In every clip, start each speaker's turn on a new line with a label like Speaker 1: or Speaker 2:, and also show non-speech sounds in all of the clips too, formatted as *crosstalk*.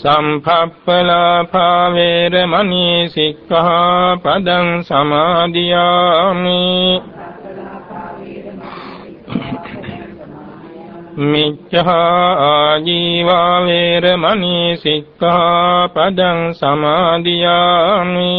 Speaker 1: සම්පප්පලාපා වේරමණී සික්ඛාපදං සමාදියාමි। මිච්ඡා ආජීවා වේරමණී සික්ඛාපදං සමාදියාමි।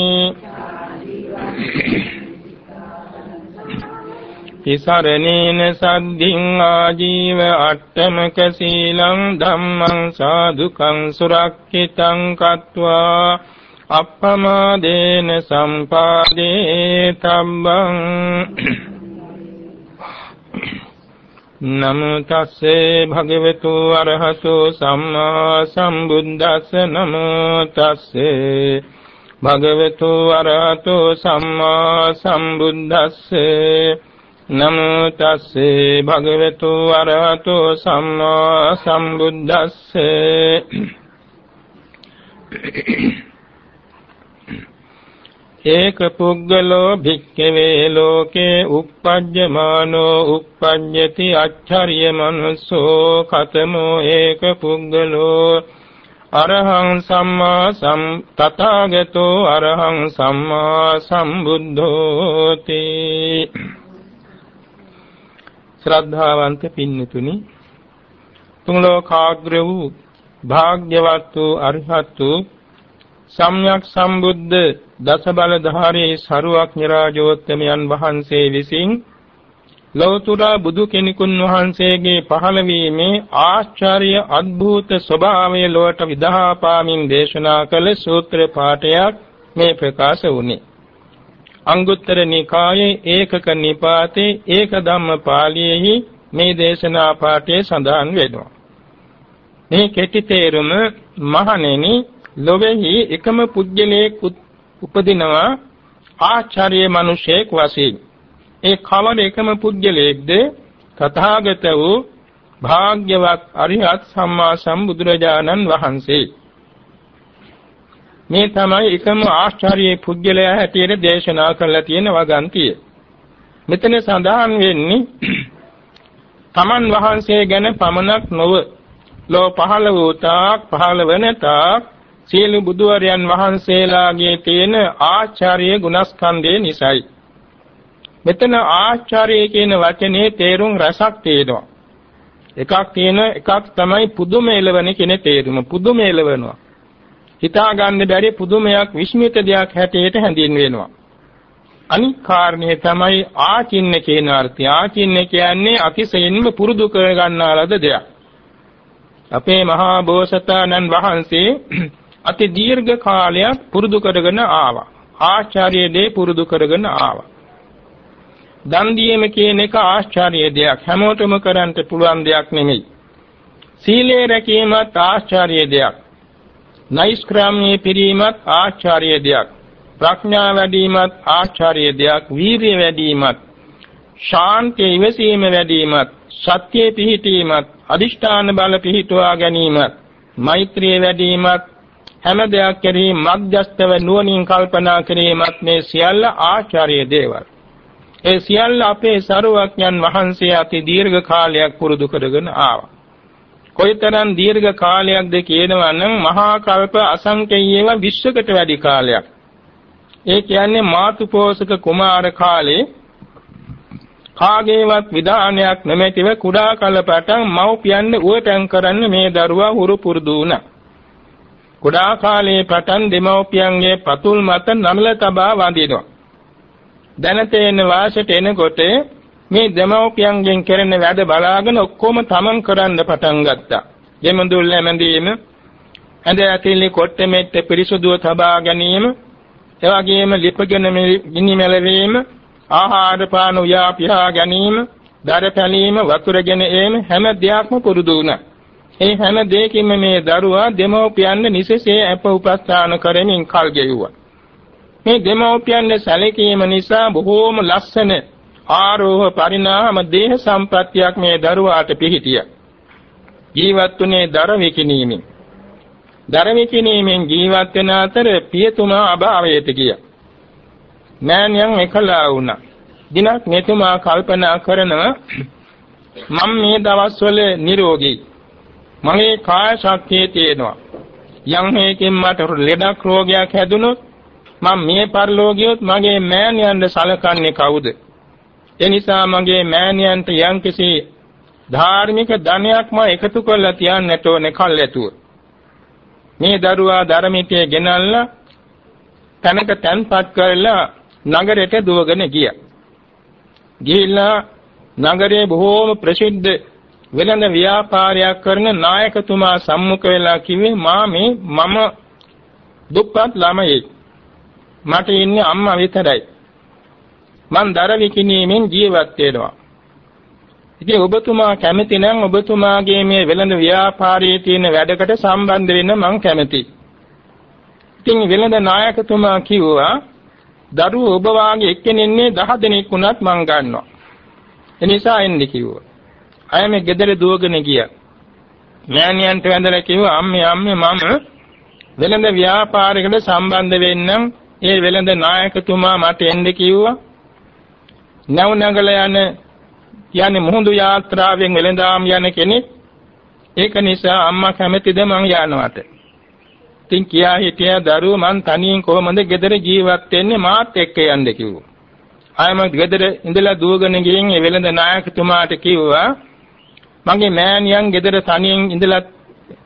Speaker 1: තිසරණේන සද්ධින් ආජීව අට්ඨමක සීලං ධම්මං සාදුකං සුරක්ෂිතං කତ୍වා අප්පමාදේන සම්පාදේ තබ්බං නමෝ තස්සේ භගවතු අරහතු සම්මා සම්බුද්දස්ස නමෝ තස්සේ භගවතු අරහතු සම්මා සම්බුද්දස්සේ නමෝ තස්සේ භගවතු අරහතු සම්මා සම්බුද්දස්සේ ඒක පුද්ගලෝ භික්ඛවේ ලෝකේ uppajjamaano uppajjati acharya manussෝ කතමෝ ඒක පුද්ගලෝ අරහං සම්මා සම් තථාගතෝ අරහං සම්මා සම්බුද්ධෝති ශ්‍රද්ධාවන්ත පින්නතුනි තුන් ලෝකාග්‍ර වූ භාග්‍යවත් වූ අරිහත් වූ සම්්‍යක් සම්බුද්ධ දස බලධාරී සරුවක්ඥ රාජෝත්තමයන් වහන්සේ විසින් ලෞතර බුදු කෙනෙකුන් වහන්සේගේ පහළ වීමේ ආශ්චර්ය අద్භූත ස්වභාවය ලොවට විදහා පාමින් දේශනා කළ සූත්‍ර පාඨයක් මේ ප්‍රකාශ වුණේ. අංගුත්තර නිකායේ ඒකක නිපාතේ ඒක ධම්ම පාළියේහි මේ දේශනා පාඨය සඳහන් වෙනවා. මේ කෙටි තේරුම මහණෙනි ලොවේහි එකම පුජ්‍යලයක් උපදිනවා ආචාර්ය මිනිසෙක් වශයෙන්. ඒ කවර එකම පුජ්‍යලයක්ද? තථාගත වූ භාග්‍යවත් අරිහත් සම්මා සම්බුදුරජාණන් වහන්සේ. මේ තමයි එකම ආශ්චර්ය පුජ්‍යලයා හැටියට දේශනා කරලා තියෙන වගන්තිය. මෙතන සඳහන් වෙන්නේ *clears throat* තමන් වහන්සේ ගැන පමණක් නොව ලෝ පහළ වූ තාක් පහළ වන තාක් සියලු බුදුවරයන් වහන්සේලාගේ තියෙන ආචාර්ය ගුණස්කන්ධය නිසයි. මෙතන ආචාර්ය කියන වචනේ තේරුම් රසක් තියෙනවා. එකක් තියෙන එකක් තමයි පුදුම එළවන කියන තේරුම. පුදුම එළවනවා. හිතා ගන්න බැරි පුදුමයක් විශ්මිත දෙයක් හැටියට හැඳින්වෙනවා. අනික් කාරණේ තමයි ආචින්න කියන අර්ථය. ආචින්න කියන්නේ අතිශයින්ම පුරුදු කර ගන්නා ලද දෙයක්. අපේ මහා බෝසතාණන් වහන්සේ *clears throat* අති දීර්ඝ කාලයක් පුරුදු කරගෙන ආවා. ආචාර්ය දේ පුරුදු කරගෙන ආවා. දන් දීම කියන එක ආශ්චර්ය දෙයක්. හැමෝටම කරන්න පුළුවන් දෙයක් නෙමෙයි. සීලය රැකීමත් ආශ්චර්ය දෙයක්. නෛෂ්ක්‍රාම්‍ය පිරීමත් ආචාර්ය දෙයක්. ප්‍රඥා වැඩිමත් ආචාර්ය දෙයක්. වීරිය වැඩිමත් ශාන්තිය ඉවසීම වැඩිමත් සත්‍යයේ පිහිටීමත් අදිෂ්ඨාන බල පිහිටුවා ගැනීමත් මෛත්‍රිය වැඩිමත් හැම දෙයක් කෙරෙහි මධ්‍යස්තව නුවණින් කල්පනා කිරීමත් මේ සියල්ල ආචාර්ය දේවල්. ඒ සියල්ල අපේ සරුවඥන් වහන්සේ අති දීර්ඝ කාලයක් පුරුදු කරගෙන ආවා. කොයිතරම් දීර්ඝ කාලයක්ද කියනවා නම් මහා කල්ප අසංකේයව විශ්වකට වැඩි කාලයක්. ඒ කියන්නේ මාතුපෝසක කුමාර කාලේ කාගේවත් විධානයක් නැමැතිව කුඩා කල පටන් මව්පියන් උවටන් කරන්න මේ දරුවා හුරු පුරුදු වුණා. කුඩා කාලයේ පටන් දෙමව්පියන්ගේ පතුල් මත නමල තබා වඳිනවා. දැනතේන වාසයට එනකොට මේ දෙමව්පියන්ගෙන් කරන වැඩ බලාගෙන ඔක්කොම තමන් කරන්න පටන් ගත්තා. දෙමඳුල් නැමැදීම, ඇඳ ඇතිලි කොට්ටෙ මෙට්ට පිරිසුදුව තබා ගැනීම, එවැගේම ලිපගෙන ගිනි මැලවීම, ආහාර පාන උයා පියා ගැනීම, දර පැලීම, වතුරගෙන ඒම හැම දෙයක්ම පුරුදු වුණා. ඒ හැම දෙයකින්ම මේ දරුවා දෙමව්පියන් නිසසේ අප උපස්ථාන කරමින් කල් ගෙවුවා. මේ දෙමව්පියන් සැලකීම නිසා බොහෝම ලස්සන ආරෝහ පරිණාම දේහ සම්ප්‍රත්‍යක් මේ දරුවාට පිහිටියා. ජීවත් වුණේ දර විකිනීමෙන්. දර විකිනීමෙන් ජීවත් වෙන අතර පියතුමා අභාවයට ගියා. නෑනියන් එකලා වුණා. දිනක් මෙතුමා කල්පනා කරනවා මම මේ දවස්වල නිරෝගී. මගේ කාය ශක්තිය තියෙනවා. යම් හේකින් මට ලෙඩක් රෝගයක් හැදුනොත් මම මේ පරිලෝකියොත් මගේ මෑණියන්ට සලකන්නේ කවුද? ඒ නිසා මගේ මෑණියන්ට යම්කිසි ධාර්මික ධනයක් මම එකතු කරලා තියන්නට ඕනේ කල්ැතුව. මේ දරුවා ධර්මිතයේ ගෙනල්ලා තැනක තැන්පත් කරලා නගරයට දුවගෙන ගියා. ගිහිල්ලා නගරයේ බොහෝම ප්‍රසිද්ධ වෙළඳ ව්‍යාපාරයක් කරන නායකතුමා සම්මුඛ වෙලා කිව්වේ මා මේ මම දුප්පත් ළමයෙක්. මට ඉන්නේ අම්මා විතරයි. මං දර විකිණීමෙන් ජීවත් වෙනවා. ඉතින් ඔබතුමා කැමති නම් ඔබතුමාගේ මේ වෙළඳ ව්‍යාපාරයේ තියෙන වැඩකට සම්බන්ධ වෙන්න මං කැමතියි. ඉතින් වෙළඳ නායකතුමා කිව්වා දරුවෝ ඔබ වාගේ එක්කෙනෙන්නේ 10 දෙනෙක් වුණත් මං ගන්නවා. ඒ නිසා එන්න කිව්වා. අය මේ ගෙදර දුවගෙන ගියා. මෑණියන්ට වැඳලා කිව්වා අම්මේ අම්මේ මම වෙළඳ ව්‍යාපාරයකට සම්බන්ධ වෙන්නම්. ඒ වෙළඳ නායකතුමා මට එන්න කිව්වා. නැව් නගල යන කියන්නේ මුහුදු යාත්‍රාවෙන් වෙළඳාම් යන කෙනෙක්. ඒක නිසා අම්මා කැමතිද මං යනවට. ඉතින් කියා හිටියා දරුවෝ මං තනියෙන් කොහොමද ගෙදර ජීවත් වෙන්නේ මාත් එක්ක යන්න කිව්වා. ආයම ගෙදර ඉඳලා දුවගෙන ගිහින් ඒ වෙළඳ නායකතුමාට කිව්වා මගේ මෑණියන් ගෙදර තනියෙන් ඉඳලා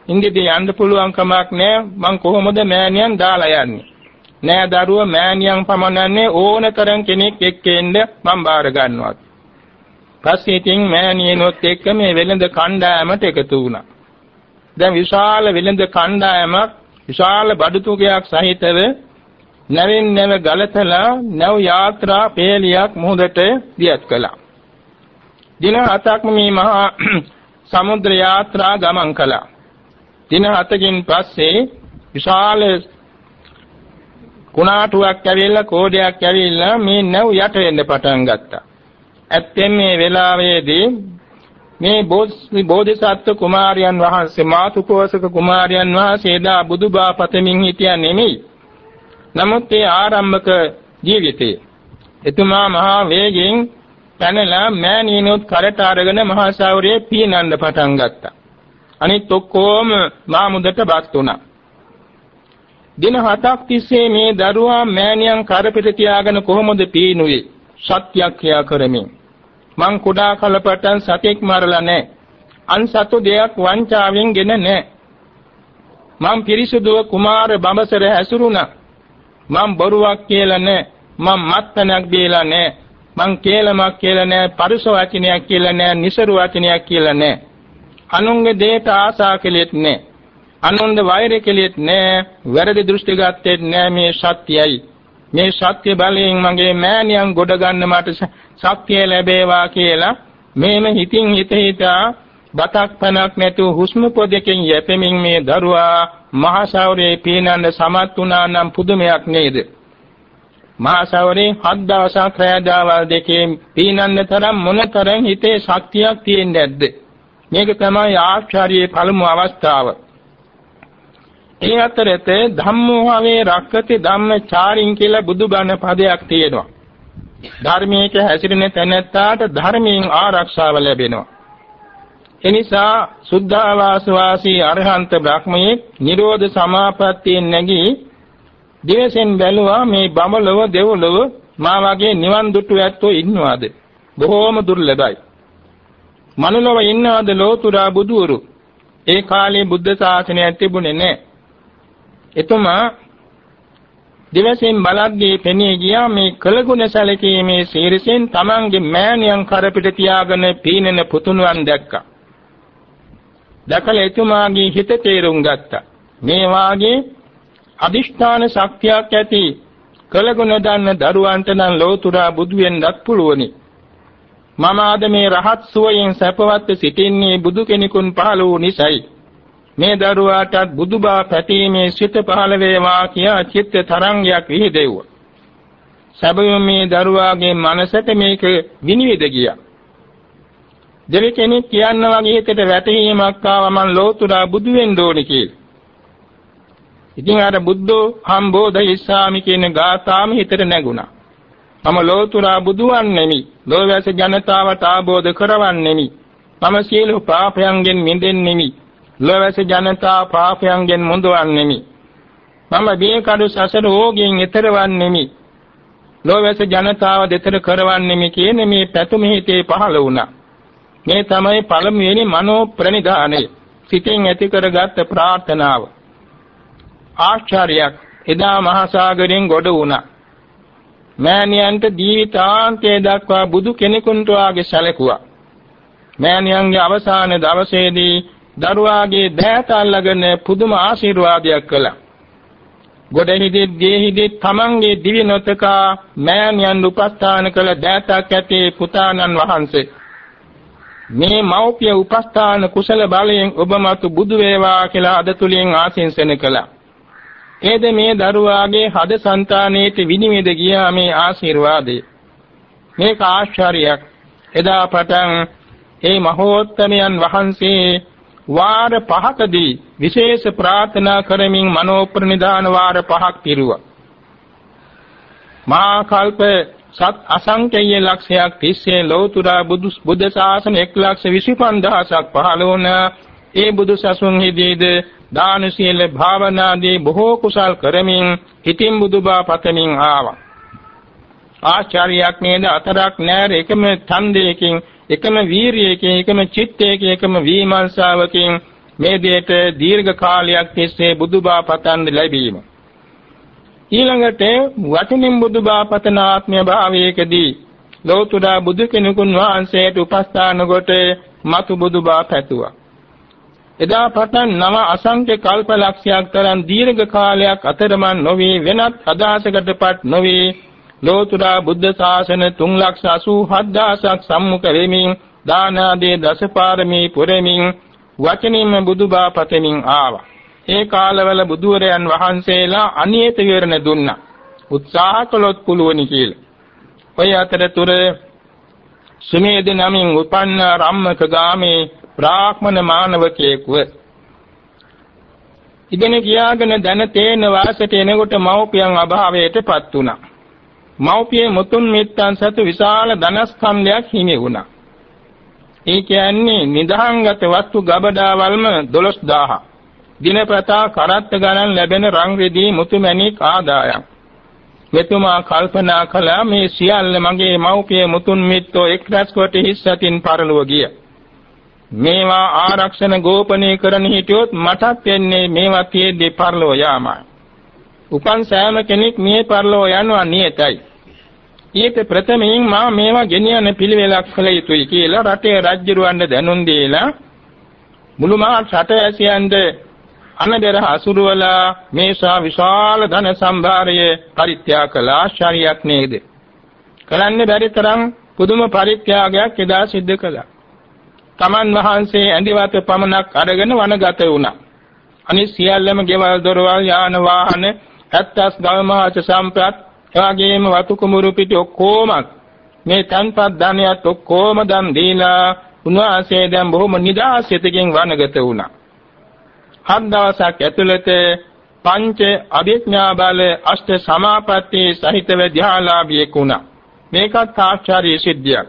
Speaker 1: ඉඳිදී යන්න පුළුවන් කමක් නැහැ මං කොහොමද මෑණියන් දාලා යන්නේ නෑ දරුව මෑණියන් පමණන්නේ ඕනතරම් කෙනෙක් එක්ක එන්න මං බාර ගන්නවා පස්සේ ඉතින් මෑණියනොත් එක්ක මේ වෙළඳ කණ්ඩායමට එකතු වුණා දැන් විශාල වෙළඳ කණ්ඩායමක් විශාල බඩුතුගයක් සහිතව නැවින් නැව ගලතලා නැව් යාත්‍රා පේලියක් මුහුදට දියත් කළා. දින හතක්ම මේ මහා *clears throat* සමුද්‍ර යාත්‍රා ගමන් කළා. දින හතකින් පස්සේ විශාල කුණාටුවක් ඇවිල්ලා කෝඩයක් ඇවිල්ලා මේ නැව් යට වෙන්න පටන් ගත්තා. ඇත්තෙන් මේ වෙලාවේදී මේ බෝධිසත්ව කුමාරයන් වහන්සේ මාතුකෝසක කුමාරයන් වහන්සේ දා බුදුබා පතමින් හිටියා නෙමෙයි. නමුත් ඒ ආරම්භක ජීවිතේ එතුමා මහා වේගෙන් පැනලා මෑණියනොත් කරට අරගෙන මහා සාවරයේ පීනන්න පටන් ගත්තා. අනිත් ඔක්කොම මාමුදට බත් වුණා. දින හතක් තිස්සේ මේ දරුවා මෑණියන් කරපිට තියාගෙන කොහොමද පීනුවේ? සත්‍යක්‍රියා කරමින්. මං කුඩා කලපටන් සතෙක් මරලා නැහැ. අන්සතු දෙයක් වංචාවෙන් ගෙන නැහැ. මම පිරිසුදුව කුමාර බඹසර හැසිරුණා. මම බොරුවක් කියලා නැහැ. මම මත්තනක් දීලා නැහැ. මං කේලමක් කියලා නැහැ. පරුස වචනයක් කියලා නැහැ. නිසරු වචනයක් කියලා නැහැ. අනුන්ගේ දේට ආසා කෙලෙත් නැහැ. අනුන්ද වෛර කෙලෙත් නැහැ. වැරදි දෘෂ්ටි ගත්තෙත් නැහැ මේ සත්‍යයි. මේ සත්‍ය බලයෙන් මගේ මෑණියන් ගොඩ ගන්න මට ශක්තිය ලැබේවා කියලා මේම හිතින් හිත හිතා බතක් පනක් නැතුව හුස්ම පොදකින් යැපෙමින් මේ දරුවා මහසවරේ පීනන්න සමත් වුණා නම් පුදුමයක් නේද මහසවරේ හත් දවසක් රැය දවල් දෙකේ පීනන්න තරම් මොනතරම් හිතේ ශක්තියක් තියෙන්නේ නැද්ද මේක තමයි ආශ්චර්යයේ පළමු අවස්ථාව ඒ අතරත ධම්මෝහවේ රක්කති ධම්මචාරින් කියලා බුදුබණ පදයක් තියෙනවා. ධර්මයක හැසිරෙන තැනැත්තාට ධර්මයෙන් ආරක්ෂාව ලැබෙනවා. එනිසා සුද්ධාවාස වාසී අරහන්ත බ්‍රහ්මයේ නිරෝධ සමාපත්තියෙන් නැගී දිවසෙන් බැලුවා මේ බඹලව දෙව්ලොව මා වගේ නිවන් දුටු ඇත්තෝ ඉන්නවාද? බොහෝම දුර්ලභයි. මනුලව ඉන්නවද ලෝතුරා බුදුවරු? ඒ කාලේ බුද්ධ ශාසනය තිබුණේ නැහැ. එතුමා දිවසින් බලද්දී පෙනී ගියා මේ කළගුණ සැලකීමේ සීරසෙන් තමන්ගේ මෑණියන් කරපිට තියාගෙන පීනන පුතුණුවන් දැක්කා. දැකලා එතුමාගේ හිත තේරුම් ගත්තා. මේ වාගේ අදිෂ්ඨාන ශක්තියක් ඇති කළගුණ දන්න දරුවන්ට නම් ලෝතුරා බුදු වෙන්නත් පුළුවනි. මම ආද මේ රහත් සුවයෙන් සැපවත් සිටින්නේ බුදු කෙනෙකුන් පහළ වූ නිසායි. මේ දරුවාටත් බුදුබා පැතීමේ සිත පහළ වේවා කියා චිත්ත තරංගයක් විහිදෙව්වා. සැබවින්ම මේ දරුවාගේ මනසට මේක විනිවිද ගියා. දෙවි කෙනෙක් කියන්න වගේ හිතට වැටහීමක් ආවා මං ලෝතුරා බුදු වෙන්න ඕනේ කියලා. ඉතින් අර බුද්ධෝ හම්බෝධිස්සාමි කියන ගාථාම හිතට නැගුණා. මම ලෝතුරා බුදුන් නෙමි. ලෝවැස ජනතාවට ආબોධ කරවන්නේ නෙමි. මම සියලු පාපයන්ගෙන් මිදෙන්නෙමි. ලොවැස ජනතා පාපයන්ගෙන් මුදවන්නෙමි. මම බියකඩු සසර ඕගෙන් ඈතරවන්නෙමි. ලොවැස ජනතාව දෙතර කරවන්නෙමි කියන මේ පැතුම හිතේ පහළ වුණා. මේ තමයි පළමුවෙනි මනෝ ප්‍රනිධානය. සිතෙන් ඇති කරගත් ප්‍රාර්ථනාව. ආශ්චර්යයක් එදා මහා සාගරයෙන් ගොඩ වුණා. මෑණියන්ට ජීවිතාන්තය දක්වා බුදු කෙනෙකුන්ට වාගේ සැලකුවා. මෑණියන්ගේ අවසාන දවසේදී දරුවාගේ දෑත අල්ලගෙන පුදුම ආශිර්වාදයක් කළා. ගොඩහිදී දේහිදී තමන්ගේ දිවි නොතකා මෑණියන් උපස්ථාන කළ දෑතක් ඇති පුතාණන් වහන්සේ මේ මෞපිය උපස්ථාන කුසල බලයෙන් ඔබ මතු බුදු වේවා කියලා අද තුලින් ආශිංසන කළා. ඒද මේ දරුවාගේ හද సంతානෙට විනිවිද ගියා මේ ආශිර්වාදය. මේක ආශ්චර්යයක්. එදා පටන් ඒ මහෝත්තමයන් වහන්සේ වාර පහකදී විශේෂ ප්‍රාර්ථනා කරමින් මනෝ ප්‍රනිදාන වාර පහක් පිරුවා. මහා කල්ප සත් අසංකේය ලක්ෂයක් තිස්සේ ලෞතුරා බුදු බුද්ධ ශාසන 125000ක් පහළ වුණ ඒ බුදු සසුන්හිදීද දාන සීල භාවනාදී බොහෝ කුසල් කරමින් හිතින් බුදුබා පතමින් ආවා. ආචාර්යයක් නේද අතරක් නෑර එකම ඡන්දයකින් එකම වීරියකින් එකම චිත්තයකින් එකම විමර්ශාවකින් මේ දෙයට දීර්ඝ කාලයක් තිස්සේ බුදුබා පතන් ලැබීම. ඊළඟට වචනින් බුදුබා පතන ආත්මය භාවයකදී ලෝතුරා බුදු කෙනෙකුන් වහන්සේට උපස්ථාන කොට මතු බුදුබා පැතුවා එදා පටන් නව අසංඛ්‍ය කල්ප ලක්ෂයක් තරම් දීර්ඝ කාලයක් අතරමන් නොවේ වෙනත් අදහසකටපත් නොවේ ලෝතුරා බුද්ධ ශාසන 387000ක් සම්මුඛ වෙමින් දාන ආදී දසපාරමී පුරමින් වචනින්ම බුදුබා පතමින් ආවා. ඒ කාලවල බුදුරයන් වහන්සේලා අනියත විවරණ දුන්නා. උත්සාහ කළොත් පුළුවනි කියලා. ඔය අතරතුර සුමේද නමින් උපන්න රම්මක ගාමේ බ්‍රාහ්මණ මානවකයෙක්ව ඉගෙන කියාගෙන දැන තේන වාසයට එනකොට මව්පියන් අභාවයටපත් වුණා. මෞපිය මුතුන් මිත්තන් සතු විශාල ධනස්කන්ධයක් හිමි වුණා. ඒ කියන්නේ නිදහංගත වස්තු ගබඩාවල්ම 12000. දිනපතා කරත්ත ගණන් ලැබෙන රන් රෙදි මුතු මැණික් ආදායම්. මෙතුමා කල්පනා කළා මේ සියල්ල මගේ මෞපිය මුතුන් මිත්තෝ එක්රැස් කොට හිස්සතින් පරලොව ගිය. මේවා ආරක්ෂණ ගෝපනය කරන හිටියොත් මටත් වෙන්නේ මේවා තියෙද්දි පරලෝ යාමයි. උපන් සෑම කෙනෙක් මේ පරලෝ යනවා නියතයි. ඊට ප්‍රථමයෙන් මා මේවා ගෙනියන පිළිවෙලක් කළ යුතුයි කියලා රටේ රජුරවන්ට දැනුම් දීලා මුළු මහත් රට ඇසියන්ද අනබෙර අසුරවලා මේසා විශාල ධන සම්භාරය පරිත්‍යාග කළ ආශ්චර්යයක් නේද? කරන්න බැරි තරම් පුදුම පරිත්‍යාගයක් එදා සිද්ධ කළා. තමන් වහන්සේ ඇඳිවත පමණක් අරගෙන වනගත වුණා. අනිත් සියල්ලම ගෙවල් දොරවල් යාන වාහන ඇත්තස් ගවමාච සම්ප්‍රත් එවාගේම වතු කුමුරු පිටි ඔක්කොම මේ තන්පත් ධනයත් ඔක්කොම දන් දීලා උන්වහන්සේ දැන් බොහොම නිදාසිතකින් වනගත වුණා. හත් දවසක් ඇතුළත පංච අභිඥා බල අෂ්ට සමාපatti සහිතව ධ්‍යාලාභියෙක් වුණා. මේකත් ආශ්චර්ය සිද්ධියක්.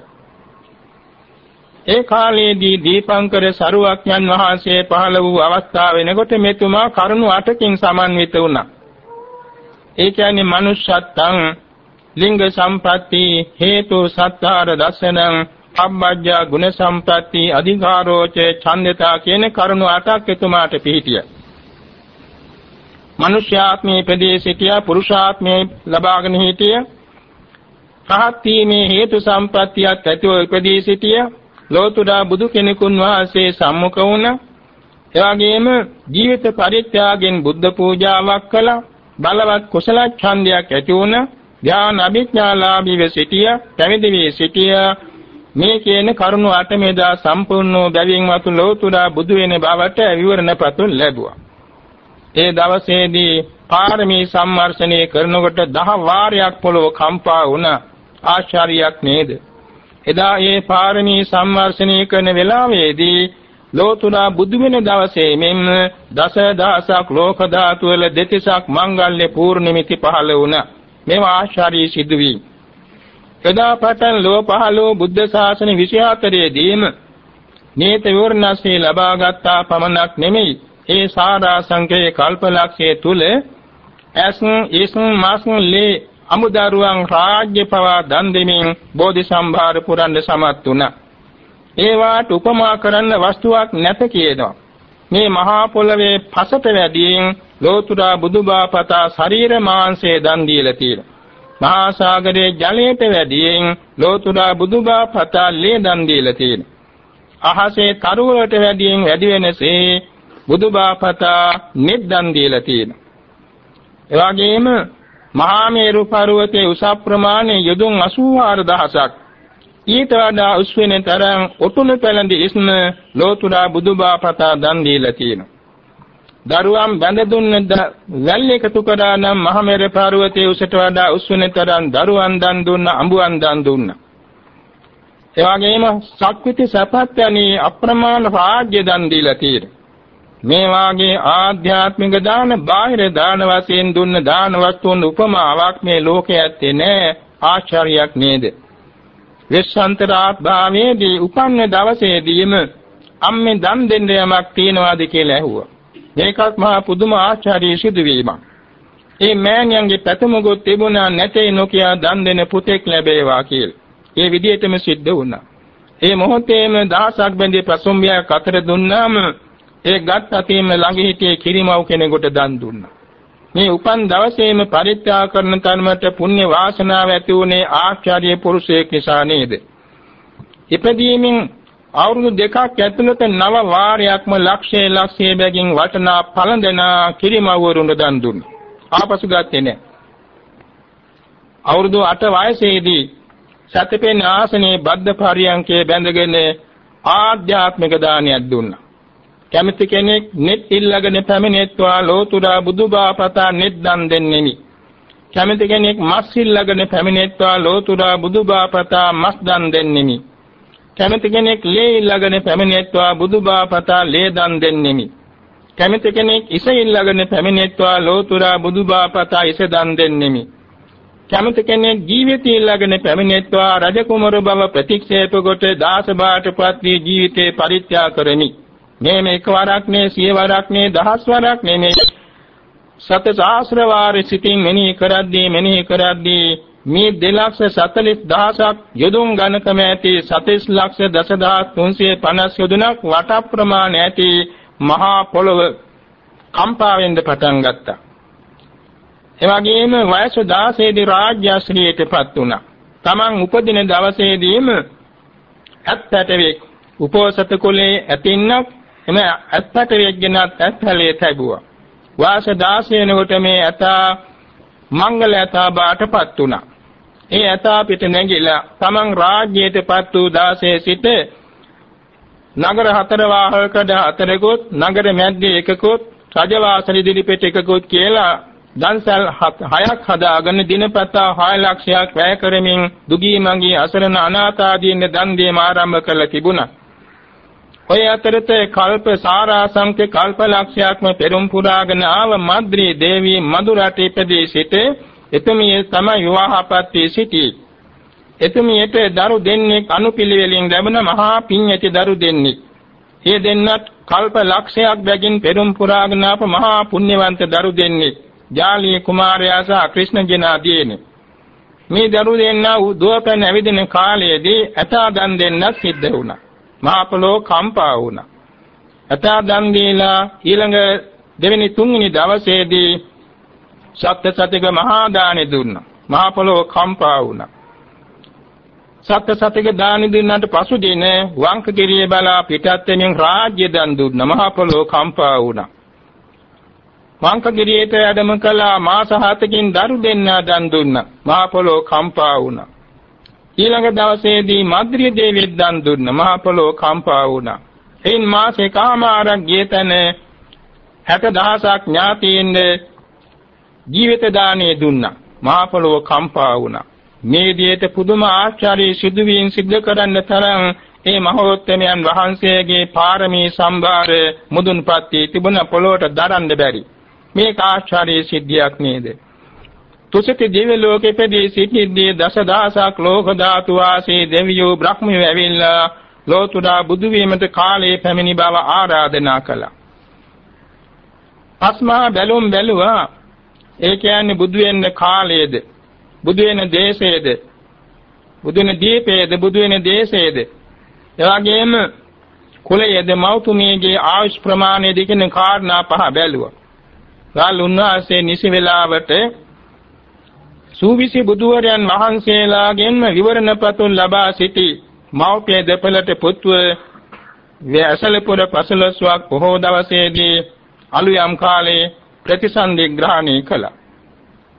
Speaker 1: ඒ කාලයේදී දීපංකර සරුවක්ඥන් වහන්සේ පහළ වූ අවස්ථාව වෙනකොට මෙතුමා කරුණු 8කින් සමන්විත වුණා. ඒ කියන්නේ manussත්තං ලිංග සම්පatti හේතු සත්තාර දසනං අබ්බජ්ජා ගුණ සම්පatti අධිකාරෝච ඡන්දතා කියන කරුණු 8ක් එතුමාට පිහිටිය. මනුෂ්‍යාත්මේ ප්‍රදේ සිටියා පුරුෂාත්මේ ලබාගෙන හිටිය. රහත් වීමේ හේතු සම්පත්තියක් ඇතිව ඉපදී සිටිය. ලෝතුරා බුදු කෙනෙකුන් වහන්සේ සම්මුඛ වුණා. එවාගෙම ජීවිත පරිත්‍යාගයෙන් බුද්ධ පූජාවක් කළා. බලවත් කුසල ඡන්දයක් ඇති වුණා. ධ්‍යාන අභිඥාලාභීව සිටිය, පැවිදි වී සිටිය. මේ කියන කරුණු අටමෙදා සම්පූර්ණව බැවින් වතු ලෝතුරා බුදු වෙන බවට විවරණපතුන් ලැබුවා. ඒ දවසේදී පාරමී සම්වර්ෂණය කරනකොට දහ වාරයක් පොළොව කම්පා වුණා. ආශ්චර්යයක් නේද? එදා ඒ පාරමී සම්වර්ෂණය කරන වෙලාවේදී ලෝතුරා බුදු වෙන දවසේ මෙන්න දස දහසක් ලෝක ධාතු වල දෙතිසක් මංගල්‍ය පූර්ණිමිති පහළ වුණා. මේවා ආශ්චර්ය සිදුවී. එදා පටන් ලෝ පහළෝ බුද්ධ ශාසන 24 දීම නේත විවරණසේ ලබාගත්තා පමණක් නෙමෙයි ඒ සාරා සංකේ කල්පලක්ෂයේ තුල ඇස් ඉස් මාස් ලේ අමුදරුවන් රාජ්‍ය පවා දන් දෙමින් බෝධි සම්භාර පුරන්න සමත් වුණා. ඒවාට උපමා කරන්න වස්තුවක් නැත කියනවා. මේ මහා පොළවේ පසට වැඩියෙන් ලෝතුරා බුදුබාපතා ශරීර මාංශය දන් දීලා තියෙනවා. මහා සාගරයේ ජලයට වැඩියෙන් ලෝතුරා බුදුබාපතා ලේ දන් දීලා තියෙනවා. අහසේ තරු වලට වැඩියෙන් වැඩි වෙනසේ බුදුබාපතා නිත් දන් දීලා තියෙනවා. එවාගෙම මහා මේරු පර්වතයේ උස ප්‍රමාණය යොදුන් 84000ක් ඊට වඩා උස් වෙන තරම් ඔටුන පැලඳි ඉස්ම ලෝතුරා බුදුබාපතා දන් දීලා තියෙනවා. දරුවන් බැඳ දුන්න වැල් එකතු කරා නම් මහා මේරු පර්වතයේ උසට වඩා උස් වෙන තරම් දරුවන් දන් දුන්න අඹුවන් දන් දුන්නා. එවාගෙම සක්විති සපත් යනි අප්‍රමාණ රාජ්‍ය දන් දීලා තියෙනවා. මේ වාගේ ආධ්‍යාත්මික දාන බාහිර දාන වශයෙන් දුන්න දාන වස්තුන් උපමාවක් මේ ලෝකයේ ඇත්තේ නෑ ආශ්චර්යයක් නේද වෙස්සන්තරාත් භාවයේදී උපන්න දවසේදීම අම්මේ දන් දෙන්න යමක් තියනවාද කියලා ඇහුවා. මේකත් මහා පුදුම ආශ්චර්ය සිදුවීමක්. ඒ මෑණියන්ගේ පැතුමකුත් තිබුණා නැtei නොකිය දන් දෙන පුතෙක් ලැබේවා කියලා. ඒ විදිහටම සිද්ධ වුණා. ඒ මොහොතේම දහසක් බැඳි ප්‍රසම්බියක් අතර දුන්නාම ඒ ගත් අතීම ළඟ හිටියේ කිරිමව් කෙනෙකුට දන් දුන්නා. මේ උපන් දවසේම පරිත්‍යාග කරන තරමට පුණ්‍ය වාසනාව ඇති වුණේ ආචාර්ය පුරුෂයෙක් නිසා නේද? ඉපදීමෙන් අවුරුදු දෙකක් ඇතුළත නව වාරයක්ම ලක්ෂයේ ලක්ෂයේ බැගින් වටනා පළඳන කිරිමව්වරුන්ට දන් දුන්නා. ආපසු ගත්තේ නැහැ. අවුරුදු 8 වයසේදී සතපෙන් ආසනයේ බද්ධ පරියන්කේ බැඳගෙන ආධ්‍යාත්මික දානයක් දුන්නා. කැමති කෙනෙක් net ඉල්ලගෙන පැමිණෙත්වා ලෝතුරා බුදුබාපතා net දන් දෙන්නෙමි. කැමති කෙනෙක් මස් ඉල්ලගෙන පැමිණෙත්වා ලෝතුරා බුදුබාපතා මස් දන් දෙන්නෙමි. කැමති කෙනෙක් ලේ ඉල්ලගෙන පැමිණෙත්වා බුදුබාපතා ලේ දන් දෙන්නෙමි. කැමති කෙනෙක් ඉස ඉල්ලගෙන පැමිණෙත්වා ලෝතුරා බුදුබාපතා ඉස දන් දෙන්නෙමි. කැමති කෙනෙක් ජීවිතය ඉල්ලගෙන පැමිණෙත්වා රජකුමරු බව ප්‍රතික්ෂේප කොට දාස බාටපත් වී ජීවිතේ පරිත්‍යාග කරමි. මේ මේක වරක් නේ සිය වරක් නේ දහස් වරක් නෙමෙයි සත සහස්‍ර වාරෙ සිතින් මෙනෙහි කරද්දී මෙනෙහි කරද්දී මේ 240000ක් යොදුන් ගණකම ඇති 40 ලක්ෂ 10350 යොදුනක් වට ප්‍රමාණය ඇති මහා පොළව කම්පා වෙන්න පටන් ගත්තා. එවැගේම වයස 16 දී රාජ්‍යශ්‍රීයටපත් වුණා. Taman උපදින දවසේදීම ඇත්තටවෙක් උපෝසත කුලේ ඇතින්නක් එම ඇත්තටවෙක් ගෙනත් ඇත්තලේ තැබුවා. වාස 16 වෙනකොට මේ ඇතා මංගල ඇතා බාටපත් වුණා. ඒ ඇතා පිට නැගිලා තමන් රාජ්‍යයටපත් වූ 16 සිට නගර හතර වාහකඩ හතරකුත් නගර මැද්දේ එකකුත් රජවාසල ඉදිරිපිට එකකුත් කියලා දන්සල් හයක් හදාගෙන දිනපතා 6 ලක්ෂයක් වැය කරමින් දුගී මඟී අසරණ අනාථ ආදීන් දන් දීම ආරම්භ කළ තිබුණා. ඔය අතරත කල්ප සාරාසංඛ්‍ය කල්ප ලක්ෂයක්ම පෙරම් පුරාගෙන ආව මද්රී දේවී මදුරට ඉපදී සිට එතුමිය තමයි විවාහපත් වී සිටී. එතුමියට දරු දෙන්නෙක් අනුපිළිවෙලින් ලැබෙන මහා පින් ඇති දරු දෙන්නෙක්. ඒ දෙන්නත් කල්ප ලක්ෂයක් බැගින් පෙරම් පුරාගෙන ආප මහා පුණ්‍යවන්ත දරු දෙන්නෙක්. ජාලී කුමාරයා සහ කෘෂ්ණ ජනාදීන. මේ දරු දෙන්නා දුවපැන ඇවිදින කාලයේදී ඇතා දන් දෙන්නත් සිද්ධ වුණා. මහා පොළොව කම්පා වුණා. ඇතා දන් දීලා ඊළඟ දෙවෙනි තුන්වෙනි දවසේදී සත්‍ය සතික මහා දානෙ දුන්නා. මහා පොළොව කම්පා වුණා. සත්‍ය සතික දානෙ දුන්නාට පසු දින වංකගිරිය බලා පිටත් වෙනින් රාජ්‍ය දන් දුන්නා. මහා පොළොව කම්පා වුණා. වංකගිරියට වැඩම කළා මාස 7කින් දරු දෙන්නා දන් දුන්නා. මහා පොළොව කම්පා වුණා. ඊළඟ දවසේදී මද්රිය දේවිය දන් දුන්නා. මහා පොළොව කම්පා වුණා. එයින් මාසේ කාමාරක් ගියතන 60000ක් ඥාතීන් ජීවිත දාණය දුන්නා. මහා පොළොව කම්පා වුණා. මේ දිහට පුදුම ආශ්චර්ය සිදුවීම් සිද්ධ කරන්න තරම් ඒ මහෝත්තමයන් වහන්සේගේ පාරමී සම්භාර මුදුන්පත් වී තිබුණ පොළොවට දරන්න බැරි. මේක ආශ්චර්ය සිද්ධියක් නේද? තුසිත දිව්‍ය ලෝකෙපදී සිටිද්දී දසදහසක් ලෝක ධාතු වාසී දෙවියෝ බ්‍රහ්මයෝ ඇවිල්ලා ලෝතුරා බුදු වීමට කාලේ පැමිණි බව ආරාධනා කළා. අස්මා බැලුම් බැලුවා. ඒ කියන්නේ බුදු වෙන්න කාලයේද? බුදු වෙන දේශයේද? බුදු වෙන දීපයේද? බුදු වෙන දේශයේද? එවාගෙම කුලයේද? මෞතුමියගේ ආයුෂ් ප්‍රමාණය දෙකින කාරණා පහ බැලුවා. ගාල් උන්වහන්සේ නිසි වේලාවට සූවිසි බුදුවරයන් වහන්සේලාගෙන්ම විවරණ පතුන් ලබා සිටි මෞපිය දෙපළට පුත්ව වැසලපුර පසළොස්වක් බොහෝ දවසේදී අලුයම් කාලේ ප්‍රතිසන්දි ග්‍රහණය කළා.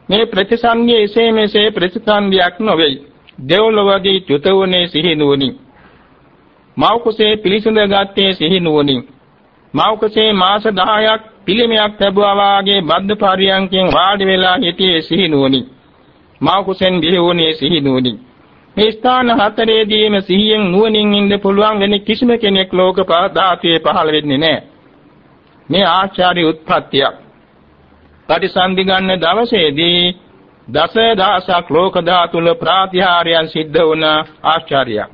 Speaker 1: මේ ප්‍රතිසන්දිය එසේ මෙසේ ප්‍රතිසන්දියක් නොවේ. දෙව්ලොවදී චුතවුනේ සිහි නුවණින්. මව් කුසේ පිළිසඳ ගත්තේ සිහි නුවණින්. මව් කුසේ මාස 10ක් පිළිමයක් ලැබුවා වාගේ බද්ධ පරියන්කෙන් වාඩි වෙලා සිටියේ සිහි නුවණින්. මව් කුසෙන් බිහි වුණේ සිහි නුවණින්. මේ ස්ථාන හතරේදීම සිහියෙන් නුවණින් ඉන්න පුළුවන් වෙන කිසිම කෙනෙක් ලෝක ධාතුවේ පහළ වෙන්නේ නැහැ. මේ ආචාර්ය උත්පත්තියක්. පරිසන්දි ගන්න දවසේදී දසදහසක් ලෝක ධාතුල ප්‍රාතිහාර්යයන් සිද්ධ වුණ ආචාර්යයක්.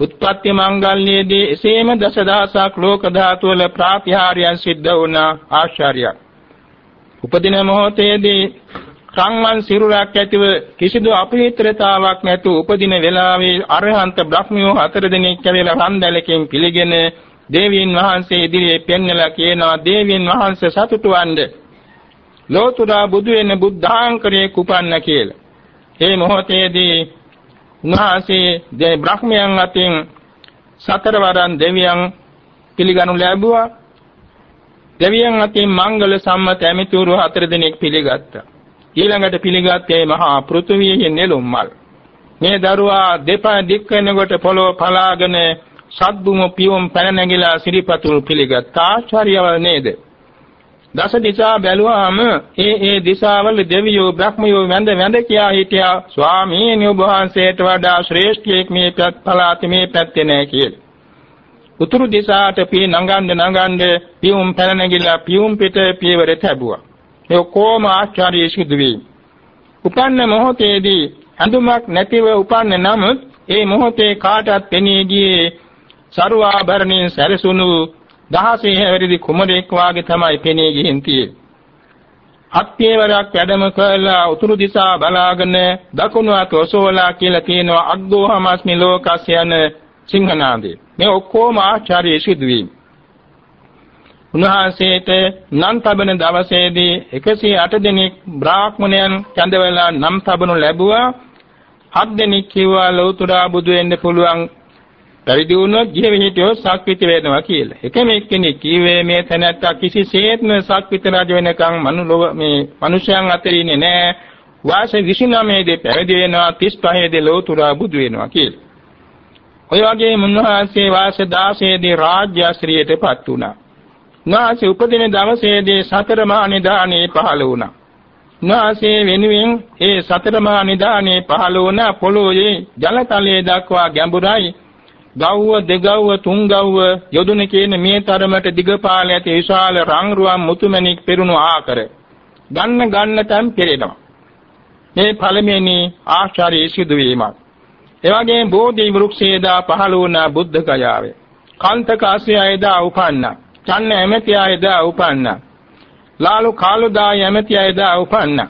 Speaker 1: උත්පත්ති මංගල්‍යයේදී එසේම දසදහසක් ලෝක ධාතුවල ප්‍රාතිහාර්යයන් සිද්ධ වුණ ආචාර්යයක්. උපදින මොහොතේදී සංවන් සිරුරක් ඇතිව කිසිදු අපවිත්‍රතාවක් නැතුව උපදින වෙලාවේ අරහන්ත බ්‍රහ්මියෝ හතර දෙනෙක් කැවිලා රන්දලකින් පිළිගෙන දේවීන් වහන්සේ ඉදිරියේ පෙන්වලා කියනවා දේවීන් වහන්සේ සතුටු වන්නේ ලෝතුරා බුදු වෙන බුද්ධාංකරයේ කුපන්න කියලා. ඒ මොහොතේදී උන්වහන්සේ දේ බ්‍රහ්මයන් අතින් සතරවරන් දෙවියන් පිළිගනු ලැබුවා. දෙවියන් අතින් මංගල සම්මත ඇමිතුරු හතර දෙනෙක් පිළිගත්තා. ඊළඟට පිළිගත්තේ මහා පෘථුවියේ නෙළුම් මල්. මේ දරුවා දෙපා දික් වෙනකොට පොළොව පලාගෙන සද්දුම පියුම් පැන නැගිලා සිරිපතුල් පිළිගත්තා. ආචාර්යවල් නේද? දස දිසා බැලුවාම ඒ ඒ දිසාවල දෙවියෝ බ්‍රහ්මයෝ වැඳ වැඳ කියා හිටියා ස්වාමීනි ඔබ වහන්සේට වඩා ශ්‍රේෂ්ඨයෙක් මේ පැත් පළාත මේ පැත්තේ නැහැ කියලා. උතුරු දිසාට පී නඟන්න නඟන්න පියුම් පැන නැගිලා පියුම් පිට පියවර තැබුවා. ඒ කොම ආචාර්ය සිදුවේ. උපන්න මොහොතේදී හඳුමක් නැතිව උපන්න නමුත් ඒ මොහොතේ කාටත් පෙනී ගියේ සරුවාභරණින් සැරසුණු දහසේ හැවිරිදි කුමරෙක් වාගේ තමයි පෙනී ගිහින් තියෙන්නේ. අත්‍යවරක් වැඩම කළා උතුරු දිශා බලාගෙන දකුණු අත ඔසවලා කියලා කියනවා අග්ගෝහමස්මි ලෝකස් යන සිංහනාදේ. මේ ඔක්කොම ආචාර්ය සිදුවීම්. උන්වහන්සේට නම් තබන දවසේදී 108 දෙනෙක් බ්‍රාහ්මණයන් කැඳවලා නම් තබනු ලැබුවා. හත් දෙනෙක් කිව්වා ලෞතුරා බුදු වෙන්න පුළුවන් පැවිදි වුණොත් ජීව හිටියොත් සක්විති වෙනවා කියලා. එකම එක්කෙනෙක් කිව්වේ මේ තැනැත්තා කිසිසේත්ම සක්විති රජ වෙනකන් මනුලොව මේ මිනිසයන් අතර ඉන්නේ නැහැ. වාස 29 දී පැවිදි වෙනවා 35 දී ලෝතුරා බුදු වෙනවා කියලා. ඔය වගේ මුන්වහන්සේ වාස 16 දී රාජ්‍යශ්‍රියටපත් වුණා. උන්වහන්සේ උපදින දවසේදී සතර මහා නිදානේ පහළ වුණා. උන්වහන්සේ වෙනුවෙන් ඒ සතර මහා නිදානේ පහළ වුණ පොළොවේ ජලතලයේ දක්වා ගැඹුරයි. ගව්ව දෙගව්ව තුන්ගව්ව යොදුන කියන මේ තරමට දිගපාල ඇති විශාල රංගරුවන් මුතුමැණික් පෙරුණු ආකර ගන්න ගන්න තැන් පෙරෙනවා. මේ පළමුවෙනි ආශ්චර්ය සිදුවීමක් එවැගේ බෝධි වෘක්ෂයේදා පහළ වුණ බුද්ධ ගයාවේ. කාන්තක ආශ්‍රයයේදා උපන්නා. චන්න ඇමතියයේදා උපන්නා ලාලු කාලුදා ඇමතියයේදා උපන්නා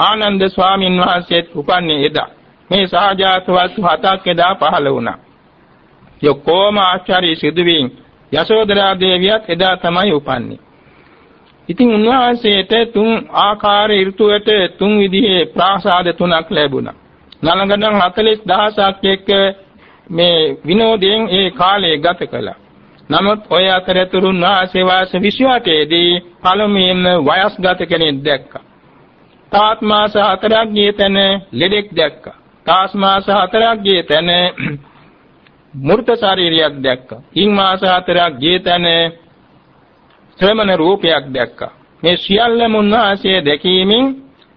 Speaker 1: ආනන්ද ස්වාමින් වහන්සේත් උපන්නේ එදා මේ සහජාත වස්තු හතක් එදා පහළ වුණා යොක්කොම ආචාර්ය සිදුවීම් යශෝදරා දේවියත් එදා තමයි උපන්නේ. ඉතින් උන්වහන්සේට තුන් ආකාර ඍතුවට තුන් විදිහේ ප්‍රාසාද තුනක් ලැබුණා. නලගඩන් 40000ක් එක්ක මේ විනෝදයෙන් ඒ කාලය ගත කළා. නමුත් ඔය අතරතුරු උන්වහන්සේ වාස 28 දී පළමුවෙන්ම වයස්ගත කෙනෙක් දැක්කා. තාත් මාස 4ක් ගිය තැන ලෙඩෙක් දැක්කා. තාස් මාස 4ක් ගිය තැන *clears throat* මූර්ත ශරීරයක් දැක්කා. ඉන් මාස හතරක් ජීතන ශ්‍රමණ රූපයක් දැක්කා. මේ සියල්ලම උන්වහන්සේ දැකීමෙන්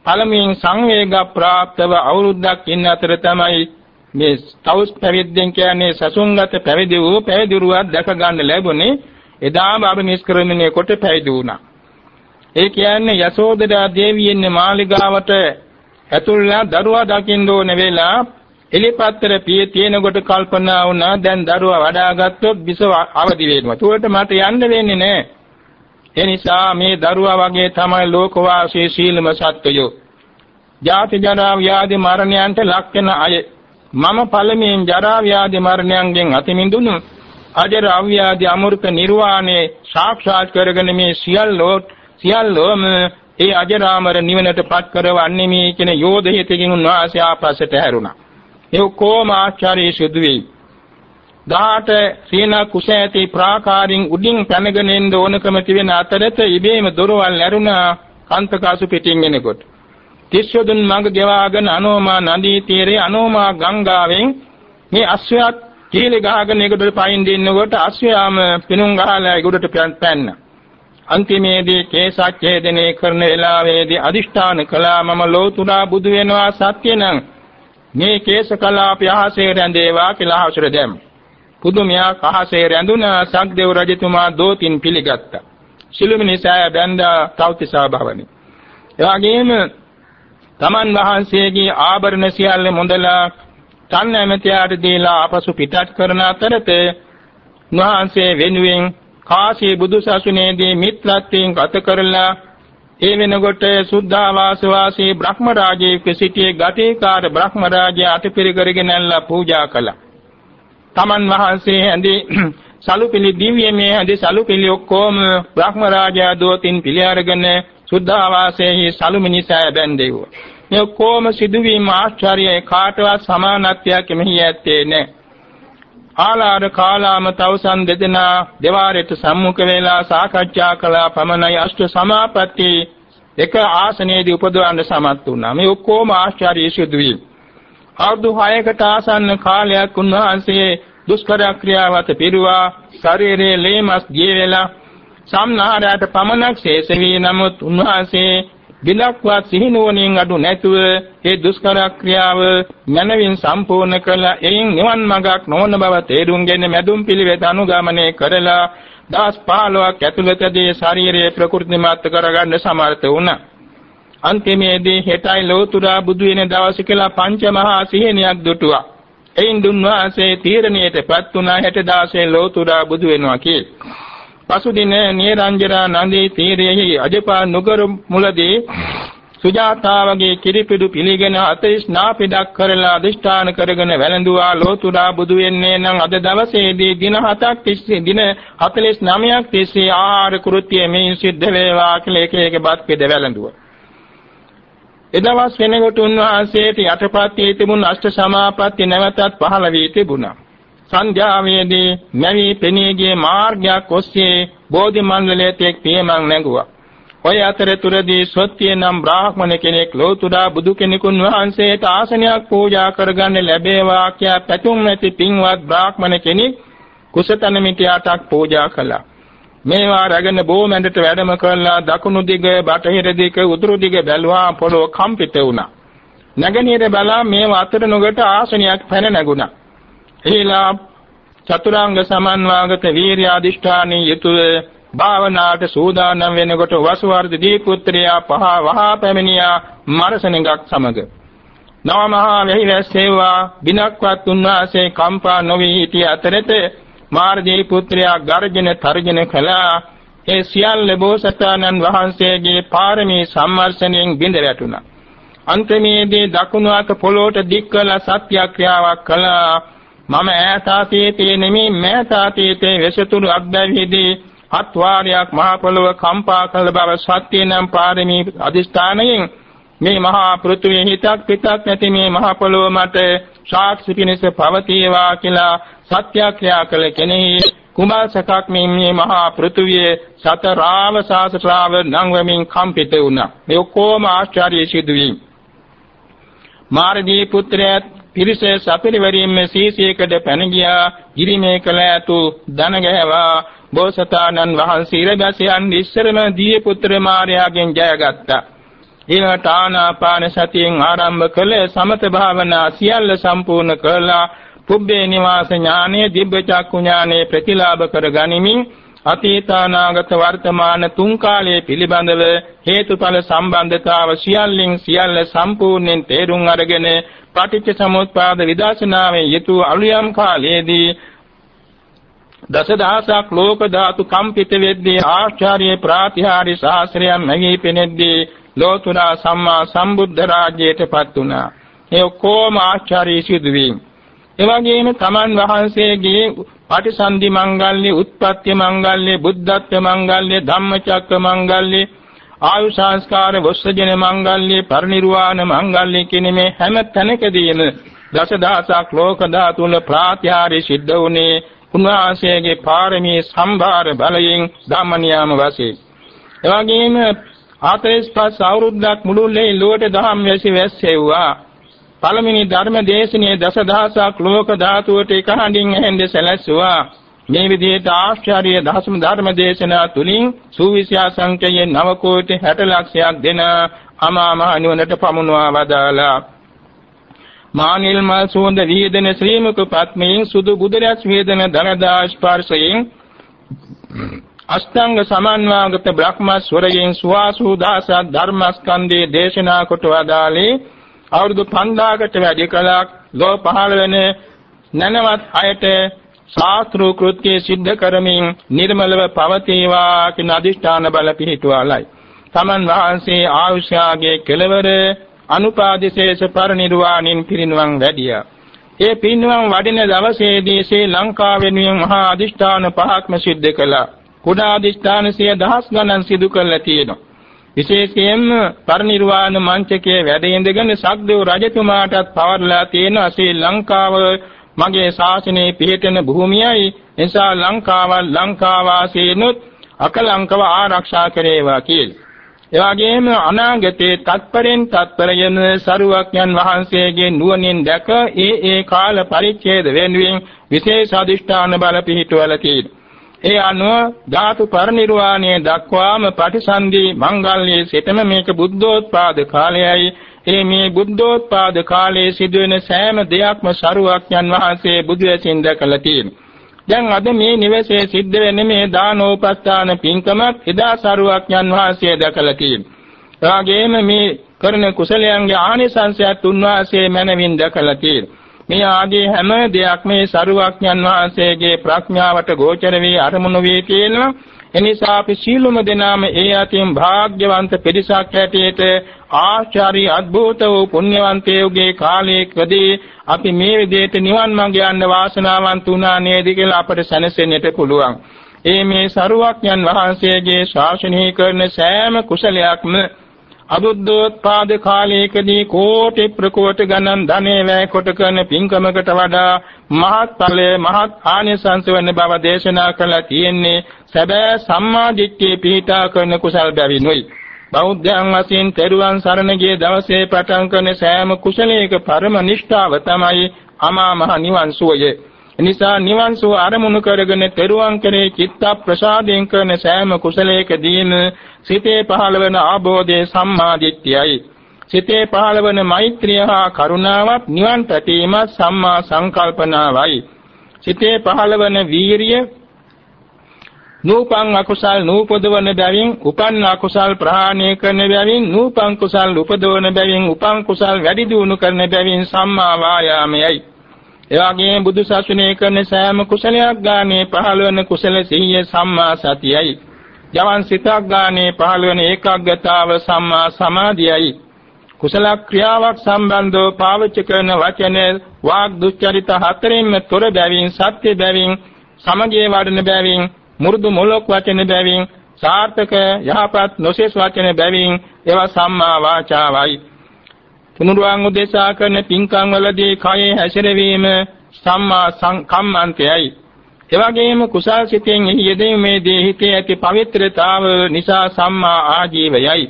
Speaker 1: පළමුවෙන් සංවේග ප්‍රාප්තව අවුරුද්දක් ඉන්න අතර තමයි මේ තවුස් පැවිද්දෙන් කියන්නේ සසුන්ගත පැවිදි වූ පැවිදිරුවක් දැක ගන්න ලැබුණේ එදාම අබ නිෂ්ක්‍රමණය කොට පැවිදි වුණා. ඒ කියන්නේ යසෝදරා දේවියන්නේ මාලිගාවට ඇතුල්ලා දරුවා දකින්න ඕන වෙලා එලිපත්තර පිය තියෙනකොට කල්පනා වුණා දැන් දරුවා වඩාගත්තොත් බිසව අවදි වෙනවා. ඒකට මට යන්න වෙන්නේ නැහැ. ඒ නිසා මේ දරුවා වගේ තමයි ලෝකවාසී සීලම සත්වයෝ. ජාති ජරා ව්‍යාධි මරණයන්ට ලක් වෙන අය. මම පළමුවෙන් ජරා ව්‍යාධි මරණයන්ගෙන් අතමිඳුණු අජර අව්‍යාධි අමෘත නිර්වාණය සාක්ෂාත් කරගෙන මේ සියල්ලෝ සියල්ලෝම ඒ අජරාමර නිවනට පත් කරවන්නේ මේ කියන යෝධහිතකින් උන්වහන්සේ ආපස්සට හැරුණා. ඒ කොම ආචාර්ය සිදු වෙයි. 18 සීන කුස ඇති ප්‍රාකාරින් උඩින් පැනගෙන එන්න ඕනකම තිබෙන අතරත ඉබේම දොරවල් ඇරුණා කාන්තකාසු පිටින් එනකොට. තිස්සොදුන් මඟ ගෙවාගෙන අනෝමා නදී තීරේ අනෝමා ගංගාවෙන් මේ අශ්වයාත් කීලි ගහගෙන ඒකට පයින් දෙන්නකොට අශ්වයාම පිනුම් ගහලා ඒකට පැන්න. අන්තිමේදී කේසච්ඡේදනය කරන වෙලාවේදී අදිෂ්ඨාන කළා මම ලෝතුරා බුදු වෙනවා සත්‍ය නම් මේ කේශ කලාපය අහසේ රැඳේවා කියලා අවසර දැම්. පුදුමයා අහසේ රැඳුන සක්දේව රජතුමා දෝතින් පිළිගත්තා. සිළුමිනිසාය බැඳා තෞතිසා භවනි. එවාගෙම තමන් වහන්සේගේ ආභරණ සියල්ල මොඳලා තන් ඇමතියාට දීලා අපසු පිටත් කරන අතරතේ වහන්සේ වෙනුවෙන් කාශී බුදුසසුනේදී මිත්‍රත්වයෙන් ගත කරලා ඒ වෙනකොට සුද්ධාවාස වාසී බ්‍රහ්ම රාජයෙක් සිටියේ ගතේකාර බ්‍රහ්ම රාජයා අතිපිරිකරගෙන ඇල්ලා පූජා කළා. තමන් වහන්සේ ඇඳි *clears throat* සලුපිලි දිව්‍යමය ඇඳි සලුපිලි ඔක්කොම බ්‍රහ්ම රාජයා දෝතින් පිළි අරගෙන සුද්ධාවාසයේ සලුමිනිසය බැන්දෙව්වා. මේ ඔක්කොම සිදුවීම ආශ්චර්යයි කාටවත් සමානත්වයක් මෙහි ඇත්තේ නැහැ. ආලාර කාලාම තවුසන් දෙදෙනා දෙවාරයට සම්මුඛ වෙලා සාකච්ඡා කළා පමණයි අෂ්ට සමාපatti එක ආසනයේදී උපදවන්න සමත් වුණා. මේ ඔක්කොම ආශ්චර්ය සිදුවීම්. අවුරුදු 6කට ආසන්න කාලයක් උන්වහන්සේ දුෂ්කර ක්‍රියාවත පිරුවා ශරීරයේ ලේමස් ගිය වෙලා සම්නාරයට පමණක් ශේෂ වී නමුත් උන්වහන්සේ බිලක්වත් සිහිනුවණින් අඩු නැතුව ඒ දුෂ්කර ක්‍රියාව මනවින් සම්පූර්ණ කළ එයින් නිවන් මඟක් නොවන බව තේරුම්ගෙන මැදුම් පිළිවෙත අනුගමනය කරලා දවස් 15ක් ඇතුළතදී ශාරීරික ප්‍රകൃතිමත් කරගන්න සමර්ථ වුණා. අන්තිමේදී හෙටයි ලෝතුරා බුදු වෙන දවස කියලා පංච මහා සිහිනයක් දුටුවා. එයින් දුන්වාසේ තීරණයටපත් වුණා හෙට දාසේ ලෝතුරා බුදු වෙනවා කියලා. පසුදින නිරංජනා නදී තීරයේ අජපා නුගරු මුලදී සුජාතාවගේ කිරිපිඩු පිළිගෙන අතරිස් නාපිඩක් කරලා අදිෂ්ඨාන කරගෙන වැළඳුවා ලෝතුරා බුදු වෙන්නේ නම් අද දවසේදී දින 7ක් තිස්සේ දින 49ක් තිස්සේ ආහාර කෘත්‍යය මේ සිද්ධ වේවා කියලා එක එක බත් පිට වැළඳුවා එදවස් වෙනකොට උන්වහන්සේට යටපත් තිබුණු අෂ්ට සමාපatti නැවතත් පහළ වී තිබුණා. සන්ධ්‍යාවේදී මැවි පෙනී ගිය මාර්ගයක් ඔස්සේ බෝධි මණ්ඩලයේ තෙක් පියමන් නැගුවා. ඔය අතරතුරදී සොත්තිය නම් බ්‍රාහ්මණ කෙනෙක් ලෝතුරා බුදු කෙනෙකුන් වහන්සේට ආසනයක් පූජා කරගන්න ලැබේවා කියා පැතුම් ඇති පින්වත් බ්‍රාහ්මණ කෙනෙක් කුසතන මිටියාටක් පූජා කළා. මේවා රැගෙන බෝමැඩට වැඩම කළා දකුණු දිග බටහිර දිග උතුරු දිග බැලුවා පොළොව කම්පිත වුණා. නැගෙනහිර බලා මේව අතර නොගට ආසනයක් පැන නැගුණා. එහිලා චතුරාංග සමන්වාගත වීර්ය අධිෂ්ඨානී යුතුව භාවනාවට සූදානම් වෙනකොට වසුවර්ධ දීපුත්‍රයා පහ වහා පැමිණියා මරසණඟක් සමග. නව මහා වෙහිවැස්සේවා බිනක්වත් උන්වහන්සේ කම්පා නොවි සිටි අතරතේ මාර්ගී පුත්‍රයා ගර්ජන තර්ජන කළා. ඒ සියල්ල බෝසතාණන් වහන්සේගේ පාරමී සම්මර්ෂණයෙන් බිඳ වැටුණා. අන්තිමේදී දකුණු අත පොළොවට දික් කළ සත්‍යක්‍රියාවක් කළා. මම ඈතාතීතේ නෙමෙයි මෑතාතීතේ වෙසතුරු අග්බැවිදී හත් වාරයක් මහ පොළොව කම්පා කළ බව සත්‍ය නම් පාරමී අදිස්ථානයෙන් මේ මහා පෘථුවේ හිතක් පිටක් නැති මේ මහ පොළොව මත සාක්ෂි පිණිස පවතිවා කියලා සත්‍යක්‍රියා කළ කෙනෙහි කුමාසකක් මේ මහා පෘථුවියේ සතරාව සාසත්‍රාව නංවමින් කම්පිත වුණා. මේ ඔක්කොම ආශ්චර්ය සිදුවීම්. මාර්ගී පුත්‍රයාත් පිරිස සපිරිවරින්ම සීසයකට පැන ගියා. ගිරිමේ කළ ඇතු දන ගැහවා බෝසතාණන් වහන්සේ ඉරබැසියන් ඉස්සරම දී පුත්‍ර මාර්යාගෙන් ජයගත්තා. ඊළඟට ආනාපාන සතියෙන් ආරම්භ කළ සමත භාවනා සියල්ල සම්පූර්ණ කළා. පුබ්බේ නිවාස ඥානයේ දිබ්බ චක්කු ඥානයේ ප්‍රතිලාභ කර ගනිමින් අතීතානාගත වර්තමාන තුන් කාලයේ පිළිබඳව හේතුඵල සම්බන්ධතාව සියල්ලින් සියල්ල සම්පූර්ණයෙන් තේරුම් අරගෙන පටිච්ච සමුප්පාද විදර්ශනාවේ යෙතු අලුයම් කාලයේදී දසදහසක් ලෝක ධාතු කම්පිත වෙද්දී ආශ්චර්ය ප්‍රාතිහාරි ශාස්ත්‍රයන් නැගී පෙනෙද්දී ලෝතුරා සම්මා සම්බුද්ධ රාජ්‍යයටපත් වුණා. ඒ ඔක්කොම ආශ්චර්ය සිදුවීම්. එවැගේම තමන් වහන්සේගේ පටිසන්ධි මංගල්‍ය, උත්පත්ති මංගල්‍ය, බුද්ධත්ව මංගල්‍ය, ධම්මචක්ක මංගල්‍ය, ආයු සංස්කාර වස්සජන මංගල්‍ය, පරිනිර්වාණ මංගල්‍ය කියන මේ හැම තැනකදීම දසදහසක් ලෝක ධාතුල ප්‍රාත්‍යාරි සිද්ධ වුණේ උන්වහන්සේගේ පාරමී සම්භාර බලයෙන් ධම්මනියම වශයෙන්. එවැගේම 45 අවුරුද්දක් මුළුල්ලේ ලෝකේ දහම් වැසි වැස්සෙව්වා. පළමුනි ධර්ම දේශනේ දසදහසක් ලෝක ධාතුවට එක හඬින් ඇහෙන්ද සැලැස්සුවා. මේ විදිහට ආශ්චර්ය දහසම ධර්ම දේශනා තුලින් සූවිසියා සංඛ්‍යයෙන් 9 කෝටි 60 ලක්ෂයක් දෙන අමා මහ නිවනට පමුණවා වදාලා මානිල් මල් සුවඳ වීදෙන ශ්‍රී මුඛ පත්මයෙන් සුදු බුදුරැස් වේදන දනදා ස්පර්ශයෙන් අෂ්ටාංග සමන්වාගත බ්‍රහ්මස්වරයෙන් සුවාසු දාසක් ධර්මස්කන්ධේ දේශනා කොට වදාළේ අවුරුදු 5000කට වැඩි කලක් ලෝ පහළ වෙන නැනවත් අයට ශාස්ත්‍ර කෘත්‍ය સિદ્ધ කරමින් නිර්මලව පවතිවා කින අදිෂ්ඨාන බල පිහිටුවාලයි. තමන් වහන්සේ ආයුෂාගේ කෙලවර අනුපාදිශේෂ පරිනිර්වාණින් පිරිනුවන් වැඩියා. ඒ පිරිනුවන් වඩින දවසේදී ශ්‍රී ලංකාව වෙනුවෙන් මහා අදිෂ්ඨාන පහක්ම සිද්ධ කළා. කුඩා අදිෂ්ඨාන සිය දහස් ගණන් සිදු කළා තියෙනවා. විශේෂයෙන්ම පරිනිර්වාණ මංචකයේ වැඩ ඉඳගෙන සක්දේව රජතුමාටත් පවර්ලා තියෙන ශ්‍රී ලංකාව මගේ ශාසනයේ පිහිටන භූමියයි එසා ලංකාව ලංකාවාසීනුත් අකලංකව ආරක්ෂා කරේවා කියලා. එවාගෙම අනාගතයේ තත්පරෙන් තත්පරයන සරුවක්යන් වහන්සේගේ නුවණින් දැක ඒ ඒ කාල පරිච්ඡේද වෙනුවෙන් විශේෂ අධිෂ්ඨාන බල පිහිටවල තියෙනවා. ඒ අනුව ධාතු පරිනිර්වාණය දක්වාම පටිසන්ධි මංගල්‍යයේ සිටම මේක බුද්ධෝත්පාද කාලයයි. ඒ මේ බුද්ධෝත්පාද කාලයේ සිදුවෙන සෑම දෙයක්ම සරුවක්යන් වහන්සේ බුදු ඇසින් දැකලා තියෙනවා. දැන් අද මේ නිවසේ සිද්ධ වෙන්නේ මේ දානෝපස්ථාන පින්කමත් එදා සරුවක්යන් වහන්සේ දැකලා තියෙනවා. එවාගෙම මේ කරන කුසලයන්ගේ ආනිසංසයත් උන්වහන්සේ මනවින් දැකලා තියෙනවා. මේ ආදී හැම දෙයක් මේ සරුවක්ඥන් වහන්සේගේ ප්‍රඥාවට ගෝචර වී අරමුණු වී තියෙනවා එනිසා අපි සීලුම දෙනාම ඒ අතින් භාග්‍යවන්ත පිරිසක් හැටියට ආචාර්ය අద్භූත වූ පුණ්‍යවන්තයෝගේ කාලයකදී අපි මේ විදිහට නිවන් මඟ යන්න වාසනාවන්ත වුණා නේද කියලා අපට සැනසෙන්නට පුළුවන්. ඒ මේ සරුවක්ඥන් වහන්සේගේ ශාසනය කරන සෑම කුසලයක්ම අබුද්ධෝත්පාද කාලයකදී කෝටි ප්‍රකෝටි ගණන් ධනෙ වැය කොට කරන පින්කමකට වඩා මහත් ඵලය මහත් ආනිසංස වෙන බව දේශනා කළා තියෙන්නේ සැබෑ සම්මා දිට්ඨිය පිහිටා කරන කුසල් බැවිනුයි බෞද්ධයන් වශයෙන් තෙරුවන් සරණ ගිය දවසේ පටන් කරන සෑම කුසලයක පරම නිෂ්ඨාව තමයි අමා මහ නිවන් සුවය. එනිසා නිවන් සුව අරමුණු කරගෙන තෙරුවන් කෙරේ චිත්ත ප්‍රසාදයෙන් කරන සෑම කුසලයකදීම සිතේ පහළ වන ආબોධයේ සම්මා දිට්ඨියයි. සිතේ පහළ වන මෛත්‍රිය හා කරුණාවත් නිවන් පැතීම සම්මා සංකල්පනාවයි. සිතේ පහළ වන වීරිය නූපං අකුසල් නූපදවන බැවින් උපන්න අකුසල් ප්‍රහාණය කරන බැවින් නූපං කුසල් උපදවන බැවින් උපං කුසල් වැඩි දියුණු කරන බැවින් සම්මා වායාමයයි එවාගේ බුදු සසුනේ කරන සෑම කුසලයක් ගානේ පහළ වෙන කුසල සිහිය සම්මා සතියයි. ජවන් සිතක් ගානේ පහළ වෙන ඒකාග්‍රතාව සම්මා සමාධියයි. කුසල ක්‍රියාවක් සම්බන්ධව පාවිච්චි කරන වචන වාග් දුච්චරිත හතරෙන්ම තොර බැවින් සත්‍ය බැවින් සමගිය වඩන බැවින් මුරුදු මොලොක් වචන බැවින් සාර්ථක යහපත් නොසෙස් වචන බැවින් ඒවා සම්මා වාචාවයි. තුනුරුවන් උදෙසා කරන පින්කම් වලදී කයේ හැසිරවීම සම්මා සංකම්මන්තයයි එවැගේම කුසල් සිතෙන් යෙදීමේදී හිතේ ඇති පවිත්‍රතාව නිසා සම්මා ආජීවයයි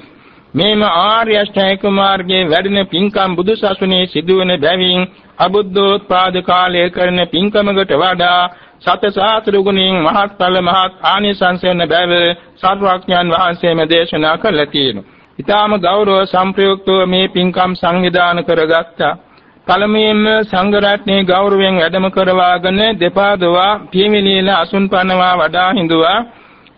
Speaker 1: මේම ආර්ය අෂ්ටාංගික මාර්ගයේ වැඩෙන පින්කම් බුදුසසුනේ සිදුවන බැවින් අබුද්ධෝත්පාද කාලයේ කරන පින්කමකට වඩා සත සාත්‍ර ගුණයෙන් මහත්ඵල මහත් ආනිසංස වෙන බැව සර්වඥයන් වහන්සේම දේශනා කළා තියෙනවා. ඊටාම ගෞරව සම්ප්‍රයුක්තව මේ පින්කම් සංවිධානය කරගත්තා. පළමුවෙන්ම සංඝ රත්නයේ ගෞරවයෙන් වැඩම කරවාගෙන දෙපා දොවා පියමිලියල අසුන් පනවා වඩා හිඳුවා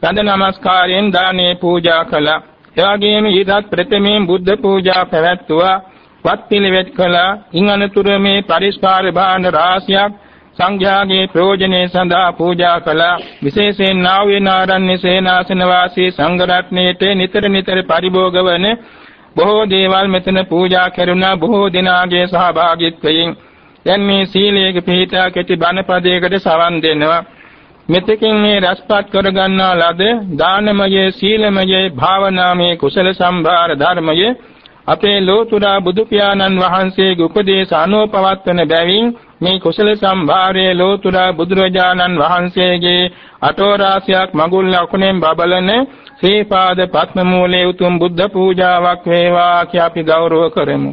Speaker 1: වන්ද නමස්කාරයෙන් දානේ පූජා කළා. එවාගෙම ඊටත් ප්‍රථමයෙන් බුද්ධ පූජා පැවැත්වුවා. වත් පිළිවෙත් කළා. ඉන් අනතුරු මේ පරිස්කාර භාණ්ඩ රාශියක් සංඝයාගේ ප්‍රයෝජනේ සඳහා පූජා කළා. විශේෂයෙන් නාවේනාරණ්‍ය සේනාසන වාසී සංඝ රත්නයේට නිතර නිතර පරිභෝග වන බොහෝ දේවල් මෙතන පූජා කරුණා බොහෝ දිනාගේ සහභාගීත්වයෙන් දැන් මේ සීලයක පිහිටා කෙටි බණපදයකට සවන් දෙනවා. මෙතකින් මේ රසපත් කරගන්නා ලද දානමය සීලමය භාවනාමය කුසල සම්භාර ධර්මය අපේ ලෝතුරා බුදු පියාණන් වහන්සේගේ උපදේශ අනුපවත්වන බැවින් මේ කුසල සම්භාරයේ ලෝතුරා බුදුරජාණන් වහන්සේගේ අටෝරාසියක් මඟුල් ලකුණෙන් බබලන ශ්‍රීපාද පත්ම මූලයේ උතුම් බුද්ධ පූජාවක් වේවා කියා අපි ගෞරව කරමු.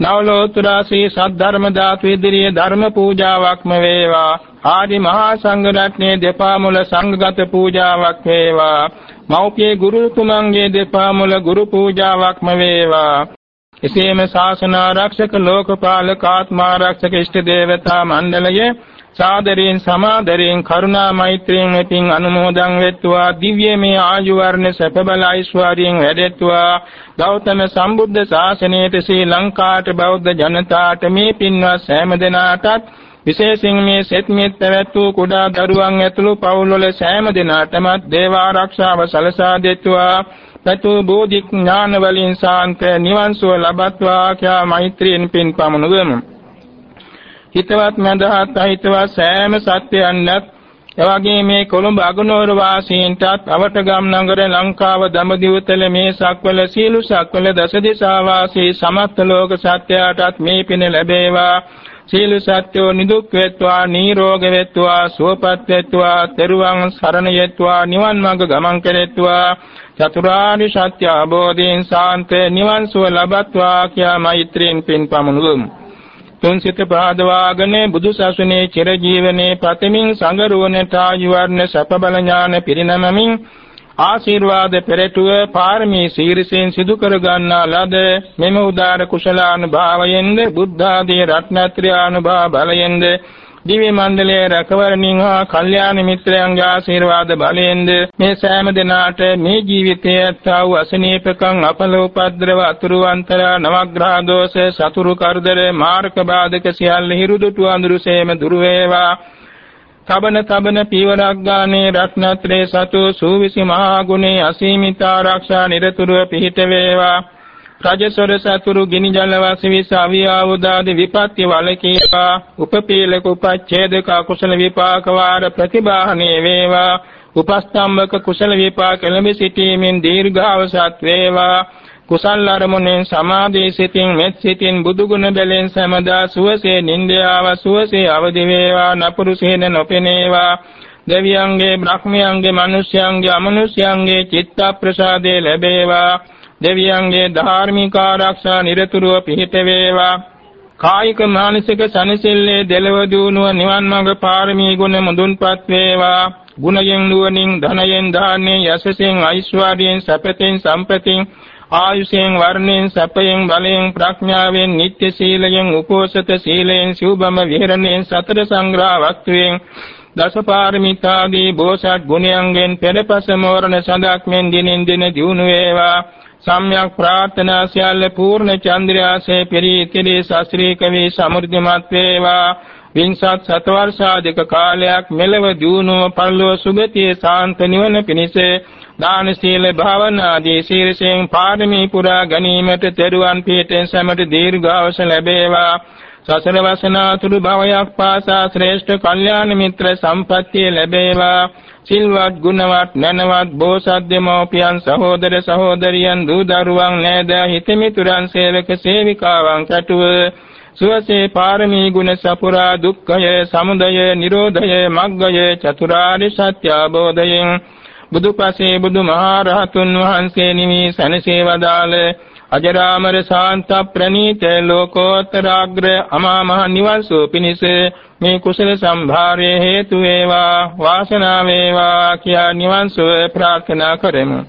Speaker 1: නවලෝතුරා ශ්‍රී සද්ධර්ම ධාතු ඉදිරියේ ධර්ම පූජාවක්ම වේවා. ආදි මහා සංඝ රත්නයේ දෙපා මුල සංඝගත පූජාවක් වේවා. මෞපිය ගුරුතුමන්ගේ දෙපා මුල ගුරු පූජාවක්ම වේවා. එසේම ශාසන ආරක්ෂක ලෝකපාලක ආත්මාරක්ෂක ඉෂ්ට දේවතා මණ්ඩලය සාදරයෙන් සමාදරයෙන් කරුණා මෛත්‍රියෙන් වෙතින් අනුමෝදන් වෙත්වා. දිව්‍යමය ආයු වර්ණ සැප බල ඓශ්වර්යයෙන් වැඩෙත්වා. ගෞතම සම්බුද්ධ ශාසනයට ශ්‍රී ලංකාවට බෞද්ධ ජනතාවට මේ පින්වත් සෑම දෙනාටත් විශේෂයෙන් මේ සෙත් මෙත් පැවැත් වූ කුඩා දරුවන් ඇතුළු පවුල් වල සෑම දෙනාටම දේව ආරක්ෂාව සලසා දෙත්වා. සතු බෝධි ඥාන වලින් සාන්ත නිවන් සුව ලබත්වා කියා මෛත්‍රියෙන් පින් පමුණුවමු. හිතවත් මඳහත් අහිතවත් සෑම සත්‍යයන්වත් එවැගේ මේ කොළඹ අගනුවර වාසීන්ටත් අවටගම් නගර ලංකාව දඹදිවතල මේ සක්වල සීලු සක්වල දසදිසා වාසී සමස්ත ලෝක සත්‍යයටත් මේ පින ලැබේවා සීල සත්‍යෝ නිදුක් වෙත්වා නිරෝග වෙත්වා සුවපත් වෙත්වා තෙරුවන් සරණ යෙත්වා නිවන් මඟ ගමන් කෙරෙත්වා චතුරාර්ය සත්‍ය අවබෝධයෙන් සාන්ත නිවන් සුව ලබත්වා කියා මෛත්‍රියෙන් පින් පමුණුවමු. තුන් සිත පාදවාගෙන බුදු සසුනේ චිර ජීවනයේ ප්‍රතිමින් සංගරුවනට ආයු වර්ණ සප බල ඥාන පිරිනමමින් ආශිර්වාද පෙරටුව පාරමී සීරසෙන් සිදු කර ගන්නා ලද මෙම උදාර කුසලානුභාවයෙන්ද බුද්ධ ආදී රත්නත්‍රානුභාව බලයෙන්ද දිව්‍ය මණ්ඩලයේ රැකවරණින් හා කල්යාණ මිත්‍රයන්ගේ ආශිර්වාද බලයෙන්ද මේ සෑම දිනාට මේ ජීවිතයේ තා වූ අසනීපකම් අපල උපද්‍රව අතුරු අන්තරා නවග්‍රහ දෝෂ සතුරු කරදර මාර්ග බාධක සියල්ල හිරුදුටු අඳුරුසේම දුර වේවා. තබන තබන පීවරක් ගානේ රත්නත්‍රේ සතු සූවිසි මහා ගුණේ අසීමිත ආරක්ෂා නිරතුරුව පිහිට වේවා. රජසොර සතුරු ගිනි ජල වාසවිස අවියාවුදාදී විපත්‍ය වලකීවා උපපීලක උපච්ඡේදක කුසල විපාක වාර ප්‍රතිබාහනේ වේවා. උපස්තම්භක කුසල විපාක ලැබී සිටීමෙන් දීර්ඝාවසත් වේවා. කුසල් අරමුණෙන් සමාධි සිතින් මෙත් සිතින් බුදුගුණ බැලෙන් සමදා සුවසේ නින්දයාව සුවසේ අවදි වේවා නපුරු සේන නොපෙනේවා. දෙවියන්ගේ බ්‍රහ්මයන්ගේ මිනිස්යන්ගේ අමනුෂ්‍යයන්ගේ චිත්ත ප්‍රසාදේ ලැබේවා. දෙවියන්ගේ ධාර්මික ආරක්ෂා නිරතුරුව පිහිට වේවා. කායික මානසික සනසිල්ලේ දෙලව දුණුව නිවන් මඟ පාරමී ගුණ මුදුන්පත් වේවා. ගුණයෙන් නුවණින් ධනයෙන් දාන්නේ යසසෙන් ඓශ්වර්යයෙන් සැපතෙන් සම්පතින් ආයුෂයෙන් වර්ණයෙන් සැපයෙන් බලයෙන් ප්‍රඥාවෙන් නිත්‍ය සීලයෙන් උපෝසත සීලයෙන් සූබම විහරණයෙන් සතර සංග්‍රහ වස්තුවෙන් දසපාරමිතාදී බෝසත් ගුණයන්ගෙන් පෙරපස මෝරණ සඳක් මෙන් දිනෙන් දින දියුණු වේවා. සම්්‍යක් ප්‍රාර්ථනා සියල්ල පූර්ණ චන්ද්‍රයාසේ පෙරීතිරි ශාස්ත්‍රීය කවි සමෘද්ධිමත් වේවා. වින්සත් සතවර්ෂාධික කාලයක් මෙලව දියුණුව පල්ලෝ සුගතියේ සාන්ත නිවන පිණිස දාන සීල භාවනාදී ශීර්ෂයෙන් පාරමී පුරා ගැනීමට තෙරුවන් පිහිටෙන් සැමට දීර්ඝායස ලැබේවා. සසර වසනාතුරු භවයක් පාසා ශ්‍රේෂ්ඨ කල්යාණ මිත්‍ර සම්පත්තිය ලැබේවා. සිල්වත් ගුණවත් නැනවත් බෝසත් දෙමෝපියන් සහෝදර සහෝදරියන් දූ දරුවන් නෑද හිතමිතුරන් සේවක සේවිකාවන් කැටුව. සුවසේ පාරමී ගුණ සපුරා දුක්ඛය සමුදය නිරෝධය මග්ගය චතුරාර්ය සත්‍ය අවබෝධයෙන් බුදුපසේ බුදුමහරහතුන් වහන්සේ නිමි සනසේ වදාළ අජරාමර ශාන්ත ප්‍රණීත ලෝකෝත්තරාග්‍ර අමා මහ නිවන් සුව පිණිස මේ කුසල සම්භාරයේ හේතු වේවා වාසනාව වේවා කියා නිවන් සුව ප්‍රාර්ථනා කරමු.